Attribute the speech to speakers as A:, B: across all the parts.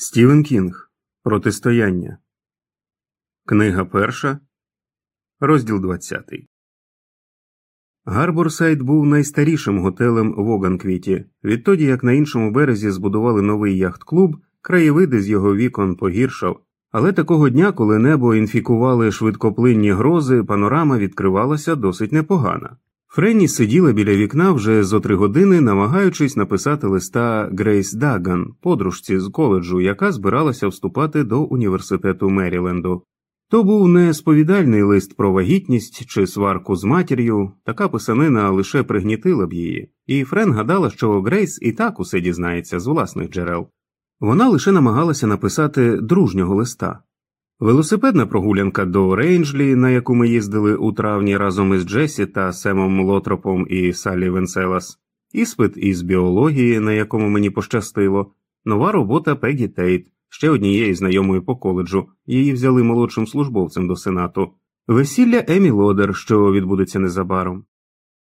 A: Стівен Кінг Протистояння. Книга перша. Розділ 20. Гарборсайд був найстарішим готелем в Оганквіті. Відтоді, як на іншому березі збудували новий яхт-клуб, краєвиди з його вікон погіршав. Але такого дня, коли небо інфікували швидкоплинні грози, панорама відкривалася досить непогана. Френні сиділа біля вікна вже зо три години, намагаючись написати листа Грейс Даган, подружці з коледжу, яка збиралася вступати до університету Меріленду. То був не сповідальний лист про вагітність чи сварку з матір'ю, така писанина лише пригнітила б її, і Френ гадала, що Грейс і так усе дізнається з власних джерел. Вона лише намагалася написати дружнього листа. Велосипедна прогулянка до Рейнджлі, на яку ми їздили у травні разом із Джесі та Семом Лотропом і Салі Венселас, іспит із біології, на якому мені пощастило, нова робота Пегі Тейт, ще однієї знайомої по коледжу, її взяли молодшим службовцем до сенату, весілля Емі Лодер, що відбудеться незабаром.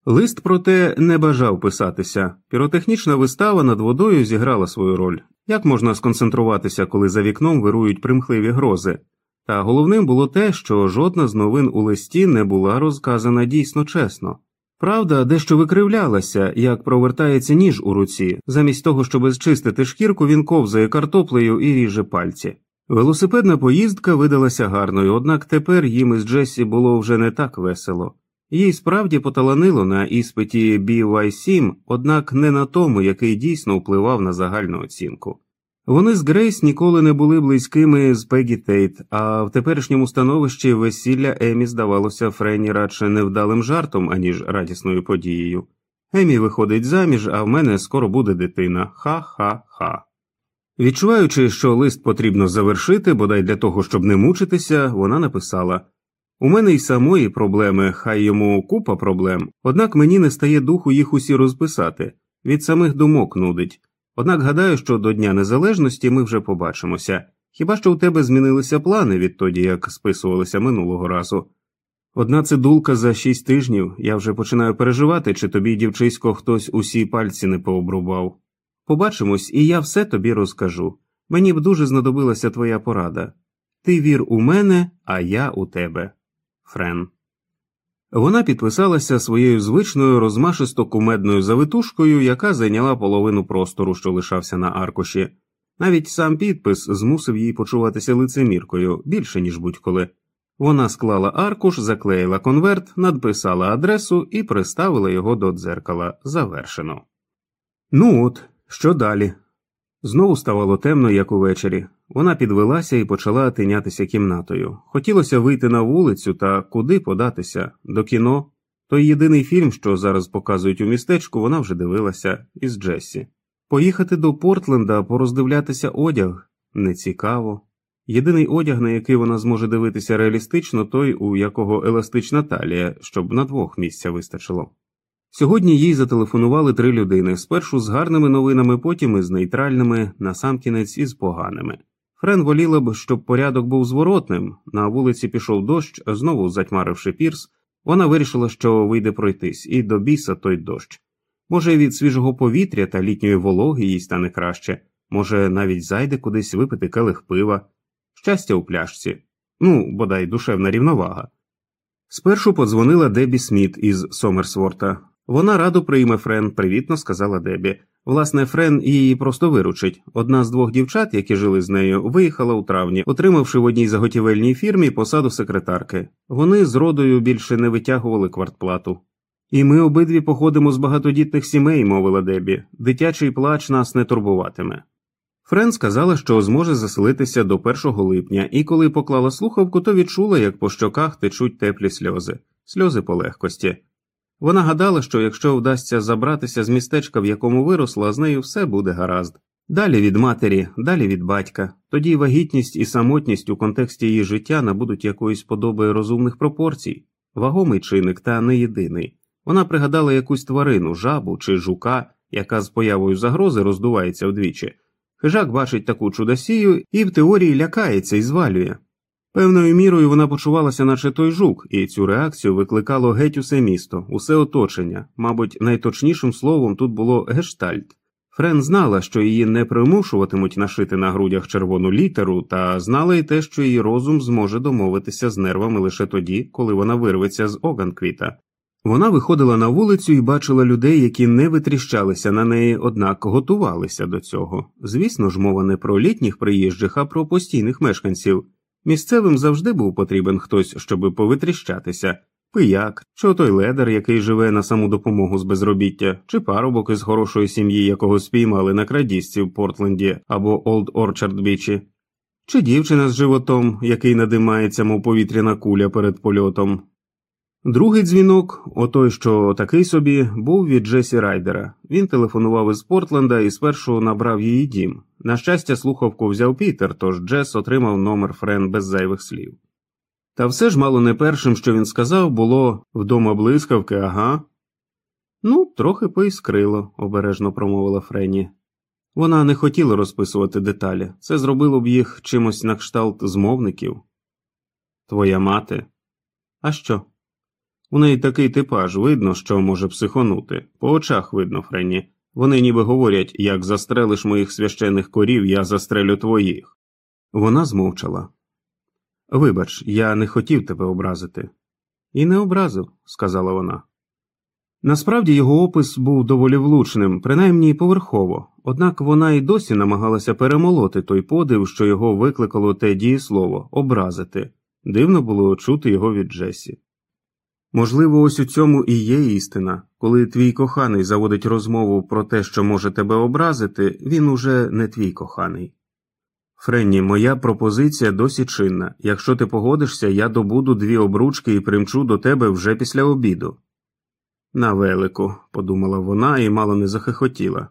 A: Лист, проте, не бажав писатися. Піротехнічна вистава над водою зіграла свою роль. Як можна сконцентруватися, коли за вікном вирують примхливі грози? Та головним було те, що жодна з новин у листі не була розказана дійсно чесно. Правда, дещо викривлялася, як провертається ніж у руці, замість того, щоб зчистити шкірку, він ковзає картоплею і ріже пальці. Велосипедна поїздка видалася гарною, однак тепер їм із Джесі було вже не так весело. Їй справді поталанило на іспиті BY7, однак не на тому, який дійсно впливав на загальну оцінку. Вони з Грейс ніколи не були близькими з Пегі Тейт, а в теперішньому становищі весілля Емі здавалося Френі радше невдалим жартом, аніж радісною подією. Емі виходить заміж, а в мене скоро буде дитина. Ха-ха-ха. Відчуваючи, що лист потрібно завершити, бодай для того, щоб не мучитися, вона написала У мене й самої проблеми, хай йому купа проблем, однак мені не стає духу їх усі розписати, від самих думок нудить. Однак гадаю, що до Дня Незалежності ми вже побачимося. Хіба що у тебе змінилися плани відтоді, як списувалися минулого разу? Одна цидулка за шість тижнів я вже починаю переживати, чи тобі, дівчисько, хтось усі пальці не пообрубав. Побачимось, і я все тобі розкажу. Мені б дуже знадобилася твоя порада. Ти вір у мене, а я у тебе. Френ. Вона підписалася своєю звичною розмашисто кумедною завитушкою, яка зайняла половину простору, що лишався на аркуші. Навіть сам підпис змусив її почуватися лицеміркою більше, ніж будь-коли. Вона склала аркуш, заклеїла конверт, надписала адресу і приставила його до дзеркала завершено. Ну от, що далі? Знову ставало темно, як увечері. Вона підвелася і почала тинятися кімнатою. Хотілося вийти на вулицю та куди податися до кіно. Той єдиний фільм, що зараз показують у містечку, вона вже дивилася із Джесі. Поїхати до Портленда, пороздивлятися одяг нецікаво. Єдиний одяг, на який вона зможе дивитися реалістично, той, у якого еластична талія, щоб на двох місця вистачило. Сьогодні їй зателефонували три людини спершу з гарними новинами, потім із нейтральними, насамкінець із поганими. Френ воліла б, щоб порядок був зворотним. На вулиці пішов дощ, знову затьмаривши пірс, вона вирішила, що вийде пройтись, і до біса той дощ. Може, від свіжого повітря та літньої вологи їй стане краще, може, навіть зайде кудись випити келих пива, щастя у пляшці, ну, бодай душевна рівновага. Спершу подзвонила Дебі Сміт із Сомерсворта. Вона радо прийме Френ, привітно сказала Дебі. Власне, Френ її просто виручить. Одна з двох дівчат, які жили з нею, виїхала у травні, отримавши в одній заготівельній фірмі посаду секретарки. Вони з родою більше не витягували квартплату. І ми обидві походимо з багатодітних сімей, мовила Дебі. Дитячий плач нас не турбуватиме. Френ сказала, що зможе заселитися до 1 липня, і коли поклала слухавку, то відчула, як по щоках течуть теплі сльози, сльози по легкості. Вона гадала, що якщо вдасться забратися з містечка, в якому виросла, з нею все буде гаразд. Далі від матері, далі від батька, тоді вагітність і самотність у контексті її життя набудуть якоїсь подоби розумних пропорцій, вагомий чинник та не єдиний. Вона пригадала якусь тварину, жабу чи жука, яка з появою загрози роздувається вдвічі. Хижак бачить таку чудосію і в теорії лякається і звалює. Певною мірою вона почувалася, наче той жук, і цю реакцію викликало геть усе місто, усе оточення. Мабуть, найточнішим словом тут було гештальт. Френ знала, що її не примушуватимуть нашити на грудях червону літеру, та знала й те, що її розум зможе домовитися з нервами лише тоді, коли вона вирветься з Оганквіта. Вона виходила на вулицю і бачила людей, які не витріщалися на неї, однак готувалися до цього. Звісно ж, мова не про літніх приїжджих, а про постійних мешканців. Місцевим завжди був потрібен хтось, щоб повитріщатися пияк, чи той ледар, який живе на саму допомогу з безробіття, чи парубок із хорошої сім'ї, якого спіймали на крадіжці в Портленді або Олд Орчард Бічі, чи дівчина з животом, який надимається, мов повітряна куля перед польотом. Другий дзвінок, отой, що такий собі, був від Джесі Райдера. Він телефонував із Портленда і спершу набрав її дім. На щастя, слухавку взяв Пітер, тож Джес отримав номер Френ без зайвих слів. Та все ж мало не першим, що він сказав, було вдома блискавки, ага. Ну, трохи поіскрило, обережно промовила Френі. Вона не хотіла розписувати деталі, це зробило б їх чимось на кшталт змовників. Твоя мати? А що? У неї такий типаж, видно, що може психонути. По очах видно, Френі. Вони ніби говорять як застрелиш моїх священих корів, я застрелю твоїх. Вона змовчала. Вибач, я не хотів тебе образити. І не образив, сказала вона. Насправді його опис був доволі влучним, принаймні поверхово, однак вона й досі намагалася перемолоти той подив, що його викликало те дієслово образити. Дивно було чути його від Джесі. Можливо, ось у цьому і є істина коли твій коханий заводить розмову про те, що може тебе образити, він уже не твій коханий. Френні, моя пропозиція досі чинна. Якщо ти погодишся, я добуду дві обручки і примчу до тебе вже після обіду. На велику, подумала вона і мало не захихотіла.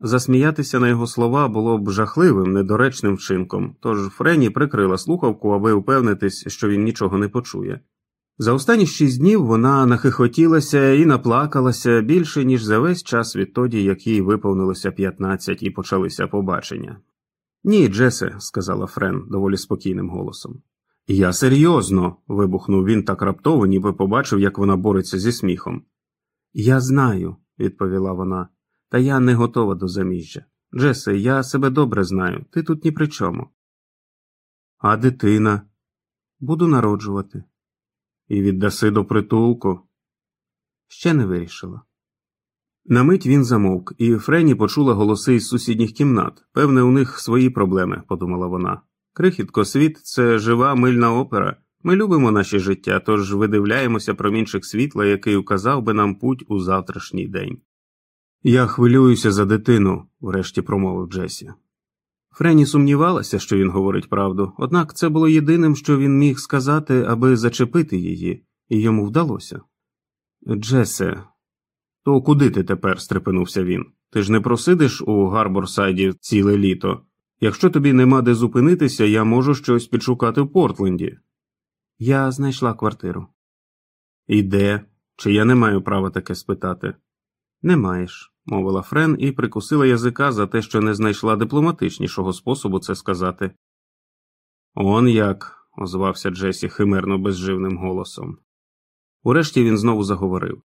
A: Засміятися на його слова було б жахливим, недоречним вчинком, тож Френі прикрила слухавку, аби упевнитись, що він нічого не почує. За останні шість днів вона нахихотілася і наплакалася більше, ніж за весь час відтоді, як їй виповнилося 15 і почалися побачення. Ні, Джесе, сказала Френ доволі спокійним голосом. Я серйозно. вибухнув він так раптово, ніби побачив, як вона бореться зі сміхом. Я знаю, відповіла вона, та я не готова до заміжжя. Джесе, я себе добре знаю, ти тут ні при чому. А дитина буду народжувати. І віддаси до притулку. Ще не вирішила. На мить він замовк, і Френі почула голоси із сусідніх кімнат. Певне, у них свої проблеми, подумала вона. Крихітко світ це жива мильна опера. Ми любимо наші життя, тож видивляємося промінчик світла, який указав би нам путь у завтрашній день. Я хвилююся за дитину, врешті промовив Джесі. Френі сумнівалася, що він говорить правду, однак це було єдиним, що він міг сказати, аби зачепити її, і йому вдалося. Джесе, то куди ти тепер? стрепенувся він. Ти ж не просидиш у Гарборсайді ціле літо. Якщо тобі нема де зупинитися, я можу щось підшукати в Портленді. Я знайшла квартиру. І де? Чи я не маю права таке спитати? Не маєш, мовила Френ і прикусила язика за те, що не знайшла дипломатичнішого способу це сказати. Он як, озвався Джесі химерно безживним голосом. Урешті він знову заговорив.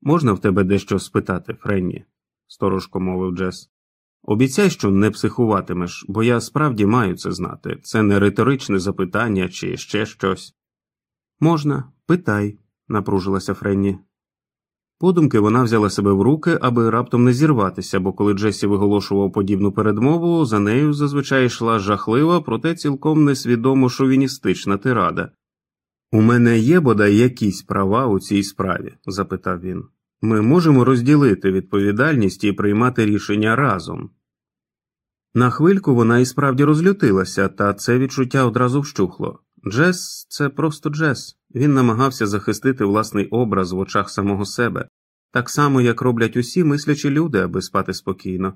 A: Можна в тебе дещо спитати, Френні? сторожко мовив Джес. Обіцяй, що не психуватимеш, бо я справді маю це знати. Це не риторичне запитання чи ще щось. Можна, питай, напружилася Френні. Подумки вона взяла себе в руки, аби раптом не зірватися, бо коли Джесі виголошував подібну передмову, за нею зазвичай йшла жахлива, проте цілком несвідомо шовіністична тирада. У мене є бодай якісь права у цій справі? запитав він. Ми можемо розділити відповідальність і приймати рішення разом. На хвильку вона і справді розлютилася, та це відчуття одразу вщухло. Джес це просто Джес. Він намагався захистити власний образ в очах самого себе, так само, як роблять усі мислячі люди, аби спати спокійно.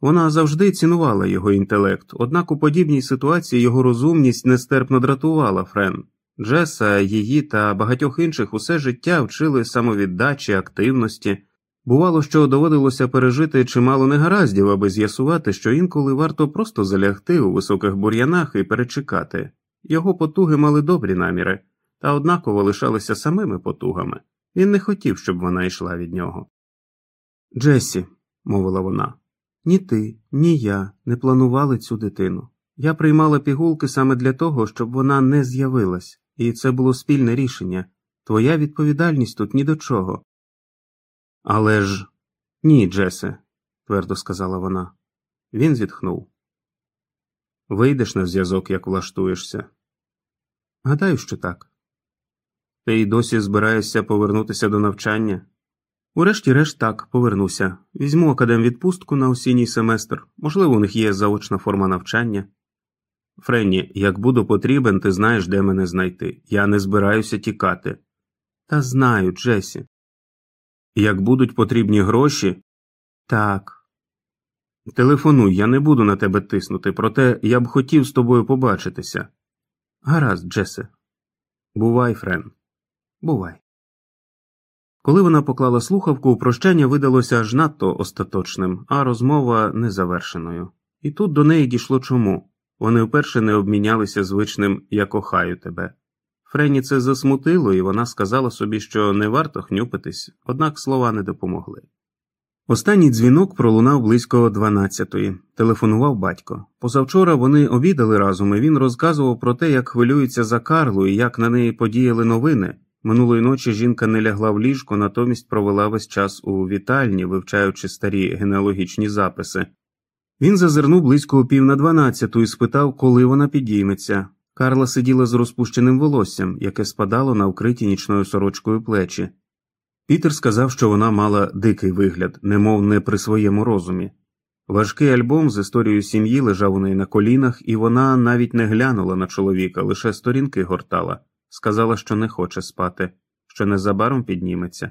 A: Вона завжди цінувала його інтелект, однак у подібній ситуації його розумність нестерпно дратувала Френ. Джеса, її та багатьох інших усе життя вчили самовіддачі, активності. Бувало, що доводилося пережити чимало негараздів, аби з'ясувати, що інколи варто просто залягти у високих бур'янах і перечекати. Його потуги мали добрі наміри, та однаково лишалися самими потугами. Він не хотів, щоб вона йшла від нього. Джесі, мовила вона. Ні ти, ні я не планували цю дитину. Я приймала пігулки саме для того, щоб вона не з'явилась, і це було спільне рішення. Твоя відповідальність тут ні до чого. Але ж ні, Джесе, твердо сказала вона. Він зітхнув. Вийдеш на зв'язок, як влаштуєшся. Гадаю, що так. Ти й досі збираєшся повернутися до навчання? Урешті-решт так, повернуся. Візьму академвідпустку на осінній семестр, можливо, у них є заочна форма навчання. Френні, як буду потрібен, ти знаєш, де мене знайти. Я не збираюся тікати. Та знаю, Джесі. Як будуть потрібні гроші. Так. Телефонуй, я не буду на тебе тиснути, проте я б хотів з тобою побачитися. Гаразд, Джесе. Бувай, Френ. Бувай. Коли вона поклала слухавку, прощання видалося аж надто остаточним, а розмова незавершеною. І тут до неї дійшло чому вони вперше не обмінялися звичним Я кохаю тебе. Френі це засмутило, і вона сказала собі, що не варто хнюпитись, однак слова не допомогли. Останній дзвінок пролунав близько дванадцятої. Телефонував батько. Позавчора вони обідали разом, і він розказував про те, як хвилюється за Карлу і як на неї подіяли новини. Минулої ночі жінка не лягла в ліжко, натомість провела весь час у вітальні, вивчаючи старі генеалогічні записи. Він зазирнув близько о пів на дванадцяту і спитав, коли вона підійметься. Карла сиділа з розпущеним волоссям, яке спадало на вкриті нічною сорочкою плечі. Пітер сказав, що вона мала дикий вигляд, немов не при своєму розумі. Важкий альбом з історією сім'ї лежав у неї на колінах, і вона навіть не глянула на чоловіка, лише сторінки гортала, сказала, що не хоче спати, що незабаром підніметься.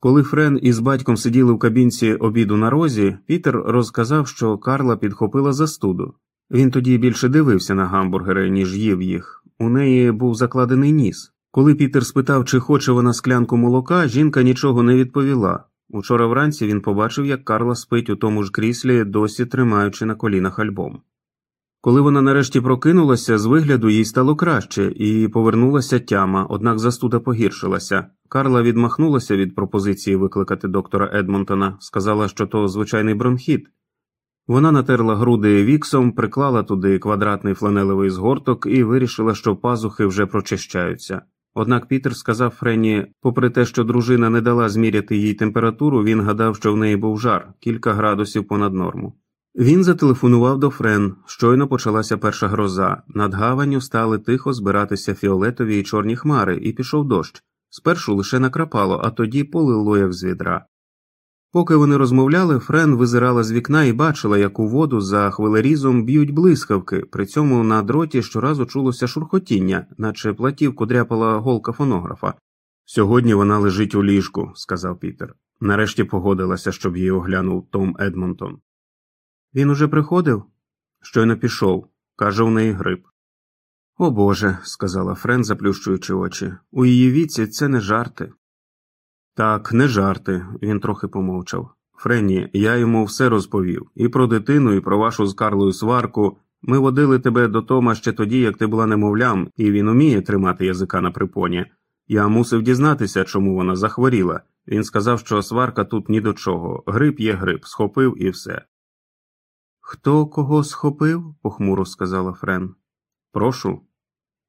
A: Коли Френ із батьком сиділи в кабінці обіду на розі, Пітер розказав, що Карла підхопила застуду. Він тоді більше дивився на гамбургери, ніж їв їх. У неї був закладений ніс. Коли Пітер спитав, чи хоче вона склянку молока, жінка нічого не відповіла. Учора вранці він побачив, як Карла спить у тому ж кріслі, досі тримаючи на колінах альбом. Коли вона нарешті прокинулася, з вигляду їй стало краще, і повернулася тяма, однак застуда погіршилася. Карла відмахнулася від пропозиції викликати доктора Едмонтона, сказала, що то звичайний бронхіт. Вона натерла груди віксом, приклала туди квадратний фланелевий згорток і вирішила, що пазухи вже прочищаються. Однак Пітер сказав Френі, попри те, що дружина не дала зміряти їй температуру, він гадав, що в неї був жар кілька градусів понад норму. Він зателефонував до Френ. Щойно почалася перша гроза. Над гаванню стали тихо збиратися фіолетові й чорні хмари, і пішов дощ. Спершу лише накрапало, а тоді полило, як з відра. Поки вони розмовляли, Френ визирала з вікна і бачила, як у воду за хвилерізом б'ють блискавки, при цьому на дроті щоразу чулося шурхотіння, наче платівку дряпала голка фонографа. Сьогодні вона лежить у ліжку, сказав Пітер. Нарешті погодилася, щоб її оглянув Том Едмонтон. Він уже приходив? Щойно пішов. Каже, у неї грип. О Боже, сказала Френ, заплющуючи очі. У її віці це не жарти. Так, не жарти, він трохи помовчав. Френні, я йому все розповів і про дитину, і про вашу з Карлою сварку. Ми водили тебе до Тома ще тоді, як ти була немовлям, і він уміє тримати язика на припоні. Я мусив дізнатися, чому вона захворіла. Він сказав, що сварка тут ні до чого. Грип є грип, схопив і все. Хто кого схопив? похмуро сказала Френ. Прошу.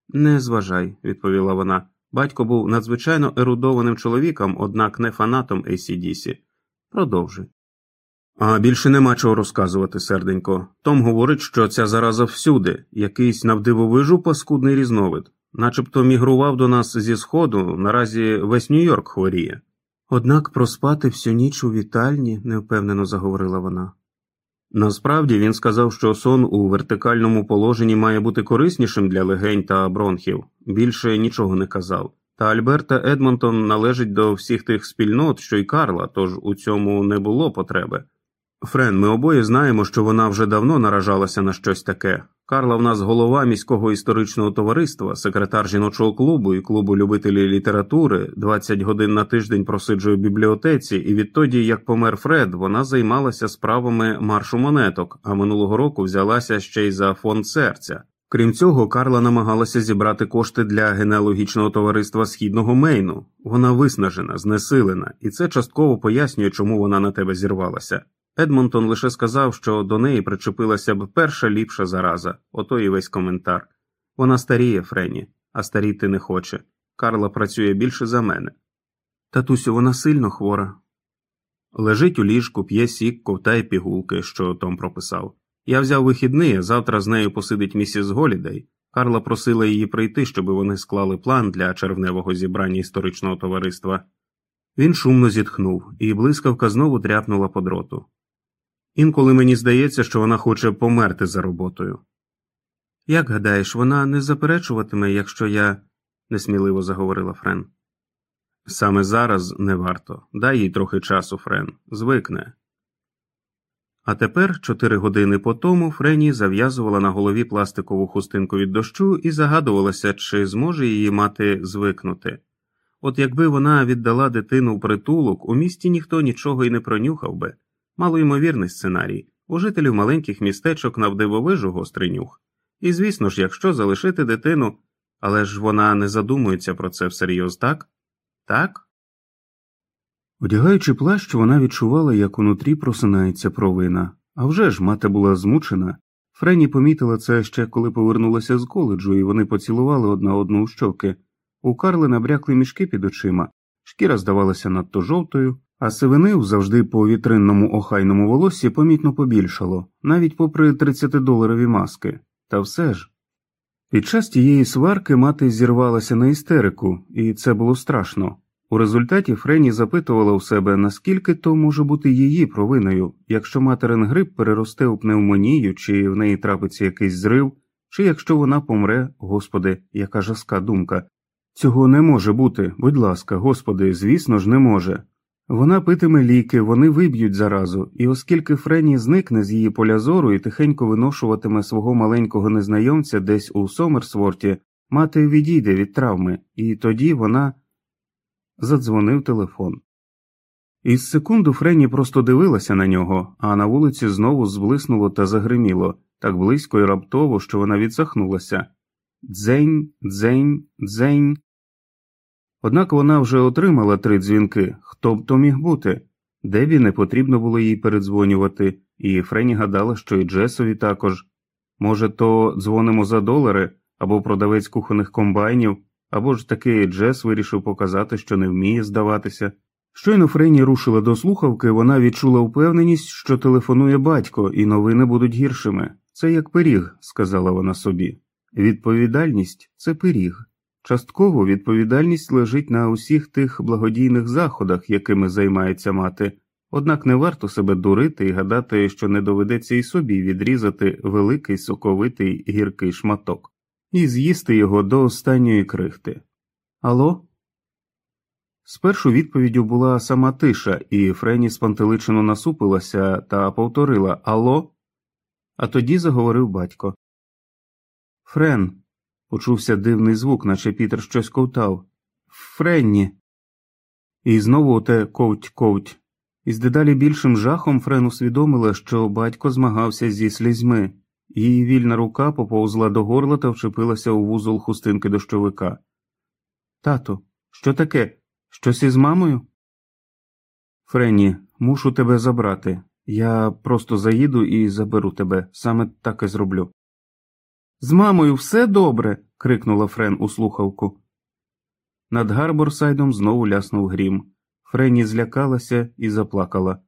A: Не зважай, відповіла вона. Батько був надзвичайно ерудованим чоловіком, однак не фанатом ACDC. Продовжуй. А більше нема чого розказувати, серденько. Том говорить, що ця зараза всюди, якийсь навдивовижу паскудний різновид, начебто мігрував до нас зі сходу, наразі весь Нью-Йорк хворіє. Однак проспати всю ніч у вітальні, невпевнено заговорила вона. Насправді він сказав, що сон у вертикальному положенні має бути кориснішим для легень та бронхів, більше нічого не казав. Та Альберта Едмонтон належить до всіх тих спільнот, що й Карла, тож у цьому не було потреби. Френ, ми обоє знаємо, що вона вже давно наражалася на щось таке. Карла в нас голова міського історичного товариства, секретар жіночого клубу і клубу любителів літератури, 20 годин на тиждень просиджує в бібліотеці, і відтоді, як помер Фред, вона займалася справами маршу монеток, а минулого року взялася ще й за фонд серця. Крім цього, Карла намагалася зібрати кошти для генеалогічного товариства східного Мейну. Вона виснажена, знесилена, і це частково пояснює, чому вона на тебе зірвалася. Едмонтон лише сказав, що до неї причепилася б перша ліпша зараза, ото і весь коментар. Вона старіє, Френі, а старіти не хоче. Карла працює більше за мене. Татусю, вона сильно хвора. Лежить у ліжку, п'є сік, ковтає пігулки, що Том прописав. Я взяв вихідний, а завтра з нею посидить місіс Голідей. Карла просила її прийти, щоб вони склали план для червневого зібрання історичного товариства. Він шумно зітхнув, і блискавка знову дряпнула по дроту. Інколи мені здається, що вона хоче померти за роботою. Як гадаєш, вона не заперечуватиме, якщо я. несміливо заговорила Френ. Саме зараз не варто. Дай їй трохи часу, Френ, звикне. А тепер, чотири години по тому, Френі зав'язувала на голові пластикову хустинку від дощу і загадувалася, чи зможе її мати звикнути. От якби вона віддала дитину в притулок, у місті ніхто нічого й не пронюхав би. Малоймовірний сценарій у жителів маленьких містечок навдивовижу гострий нюх. І звісно ж, якщо залишити дитину, але ж вона не задумується про це всерйоз, так? Так? Одягаючи плащ, вона відчувала, як унутрі просинається провина. А вже ж мати була змучена. Френі помітила це ще коли повернулася з коледжу, і вони поцілували одна одну у щоки. У Карли набрякли мішки під очима, шкіра здавалася надто жовтою, а сивини завжди по вітринному охайному волоссі помітно побільшало, навіть попри 30-доларові маски. Та все ж. Під час тієї сварки мати зірвалася на істерику, і це було страшно. У результаті Френі запитувала у себе, наскільки то може бути її провиною, якщо материн грип переросте у пневмонію, чи в неї трапиться якийсь зрив, чи якщо вона помре, господи, яка жаска думка. Цього не може бути, будь ласка, господи, звісно ж, не може. Вона питиме ліки, вони виб'ють заразу, і оскільки Френі зникне з її поля зору і тихенько виношуватиме свого маленького незнайомця десь у Сомерсворті, мати відійде від травми, і тоді вона задзвонив телефон. Із секунду Френі просто дивилася на нього, а на вулиці знову зблиснуло та загриміло так близько і раптово, що вона відсахнулася. Дзень, дзень, дзень. Однак вона вже отримала три дзвінки. Хто б то міг бути? Дебі не потрібно було їй передзвонювати, і Френі гадала, що і Джесові також. Може, то дзвонимо за долари або продавець кухонних комбайнів, або ж таки Джес вирішив показати, що не вміє здаватися. Щойно Френі рушила до слухавки, вона відчула впевненість, що телефонує батько, і новини будуть гіршими. Це як пиріг, сказала вона собі. Відповідальність це пиріг. Частково відповідальність лежить на усіх тих благодійних заходах, якими займається мати, однак не варто себе дурити і гадати, що не доведеться і собі відрізати великий соковитий гіркий шматок і з'їсти його до останньої крихти. Ало? Спершу відповіддю була сама тиша, і Френі спантеличено насупилася та повторила Ало? А тоді заговорив батько. Френ. Почувся дивний звук, наче Пітер щось ковтав. Френні. І знову оте ковть ковть. І з дедалі більшим жахом Френ усвідомила, що батько змагався зі слізьми. Її вільна рука поповзла до горла та вчепилася у вузол хустинки дощовика. Тато, що таке? Щось із мамою? Френні, мушу тебе забрати. Я просто заїду і заберу тебе, саме так і зроблю. З мамою все добре. крикнула Френ у слухавку. Над Гарборсайдом знову ляснув грім. Френі злякалася і заплакала.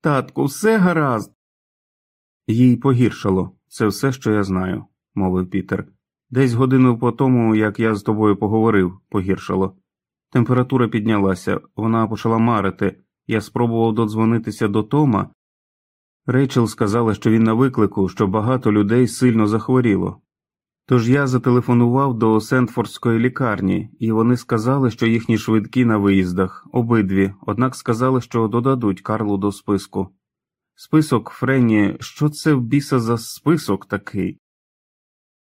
A: Татку, все гаразд. Їй погіршало. Це все, що я знаю, мовив Пітер. Десь годину по тому, як я з тобою поговорив, погіршало. Температура піднялася, вона почала марити. Я спробував додзвонитися до Тома. Рейчел сказала, що він на виклику, що багато людей сильно захворіло. Тож я зателефонував до Сентфордської лікарні, і вони сказали, що їхні швидкі на виїздах, обидві, однак сказали, що додадуть Карлу до списку. Список Френні, що це в біса за список такий?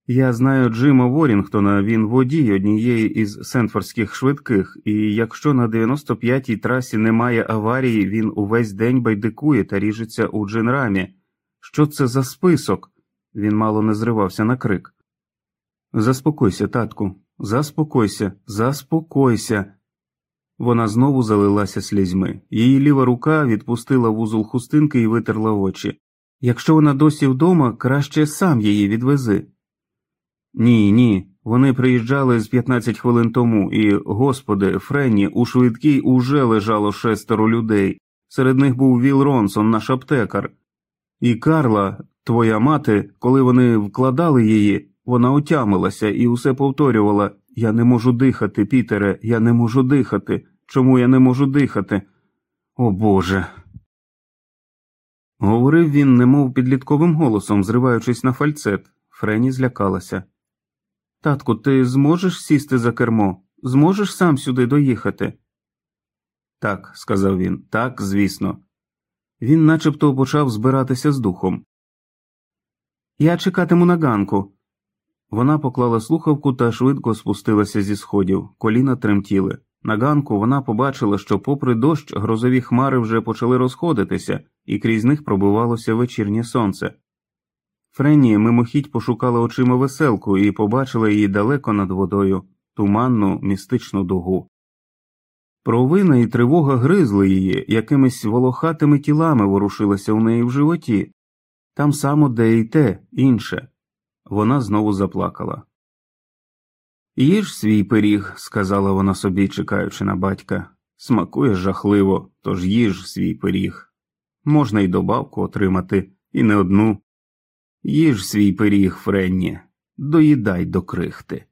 A: Я знаю Джима Ворінгтона, він водій однієї із сенфордських швидких, і якщо на 95-й трасі немає аварії, він увесь день байдикує та ріжеться у джинрамі. Що це за список? Він мало не зривався на крик. Заспокойся, татку, заспокойся, заспокойся. Вона знову залилася слізьми. Її ліва рука відпустила вузол хустинки і витерла очі. Якщо вона досі вдома, краще сам її відвези. Ні, ні. Вони приїжджали з 15 хвилин тому, і, господи, Френні, у швидкій уже лежало шестеро людей. Серед них був Віл Ронсон, наш аптекар. І Карла, твоя мати, коли вони вкладали її, вона отямилася і усе повторювала Я не можу дихати, Пітере, я не можу дихати. Чому я не можу дихати? О Боже. Говорив він, немов підлітковим голосом, зриваючись на фальцет. Френі злякалася. Татку, ти зможеш сісти за кермо? Зможеш сам сюди доїхати? Так, сказав він, так, звісно. Він начебто почав збиратися з духом. Я чекатиму на ганку. Вона поклала слухавку та швидко спустилася зі сходів, коліна тремтіли. На ганку вона побачила, що, попри дощ, грозові хмари вже почали розходитися, і крізь них пробивалося вечірнє сонце. Френні мимохідь пошукала очима веселку і побачила її далеко над водою, туманну містичну дугу. Провина і тривога гризли її, якимись волохатими тілами ворушилися у неї в животі, там само де й те, інше. Вона знову заплакала. Їж свій пиріг, сказала вона собі, чекаючи на батька. Смакує жахливо, тож їж свій пиріг. Можна й добавку отримати, і не одну. Їж свій пиріг, Френні, доїдай до крихти.